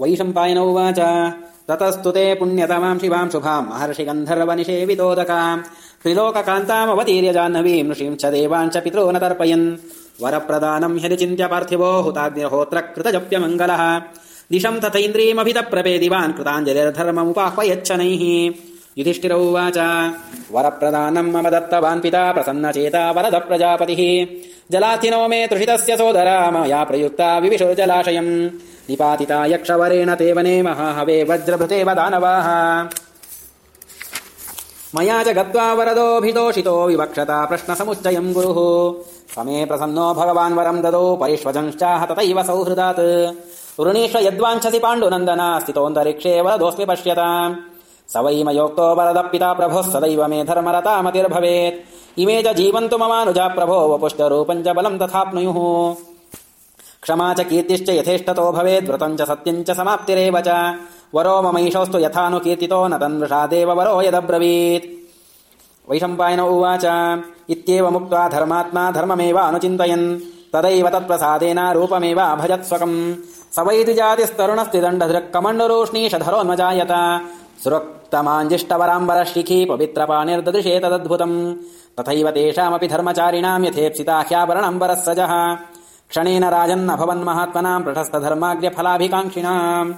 वैशम्पायन उवाच। ततस्तु ते पुण्यतमाम् शिवाम् शुभाम् महर्षि त्रिलोककान्तामवतीर्य जाह्नवीम् ऋषीम् च देवान् च पितरो न तर्पयन् वरप्रदानम् ह्यदि चिन्त्य पार्थिवो हुताग्निहोत्र कृतजप्यमङ्गलः दिशम् तथैन्द्रियमभितप्रपे दिवान् कृताञ्जलिर्धर्ममुपाह्वयच्छनैः। युधिष्ठिर उवाच। वरप्रदानम् दत्तवान् पिता प्रसन्नचेता वरद प्रजापतिः। जलाथिनो मे तृषितस्य सोदरा। मया प्रयुक्ता विविशुर्जलाशयम् निपातिता यक्षवरेण ते वने महाहवे वज्रभृतेव दानवाः मया च गत्वा वरदोऽभितोषितो विवक्षता प्रश्नसमुच्चयम् गुरुः। समे प्रसन्नो भगवान् वरम् ददौ परिष्वजंश्चाह तथैव सौहृदात्। वृणीष्व यद्वाञ्छसि पाण्डुनन्दना स्थितोऽन्तरिक्षे वरदोऽस्मि पश्यताम् स वै मयोक्तो वरदः पिता प्रभोः सदैव मे धर्मरतामतिर्भवेत्। इमे च जीवन्तु ममानुजा प्रभो वपुष्टरूपम् च बलम् तथाप्नुयुः क्षमा च कीर्तिश्च यथेष्टतो भवेद् व्रतम् च सत्यम् च समाप्तिरेव च। वरो ममैषोऽस्तु यथानुकीर्तितो न तन्वृषादेव वरो यदब्रवीत्। वैशम्पायन उवाच इत्येवमुक्त्वा धर्मात्मा धर्ममेव अनुचिन्तयन् तदैव तत्प्रसादेन रूपमेव अभजत्स्वकम् स वै द्विजातिस्तरुणस्तिदण्डधृक् कमण्डरोष्णीषधरोन्मजायत सुरक्तमाञ्जिष्टवराम्बरशिखी पवित्रपाणिर्ददृशे तदद्भुतम्। तथैव तेषामपि धर्मचारिणाम् यथेप्सिता ह्याभरणम्बरः सजः क्षणेन राजन्नभवन्महात्मनाम् प्रशस्तधर्माग्र्यफलाभिकाङ्क्षिणाम्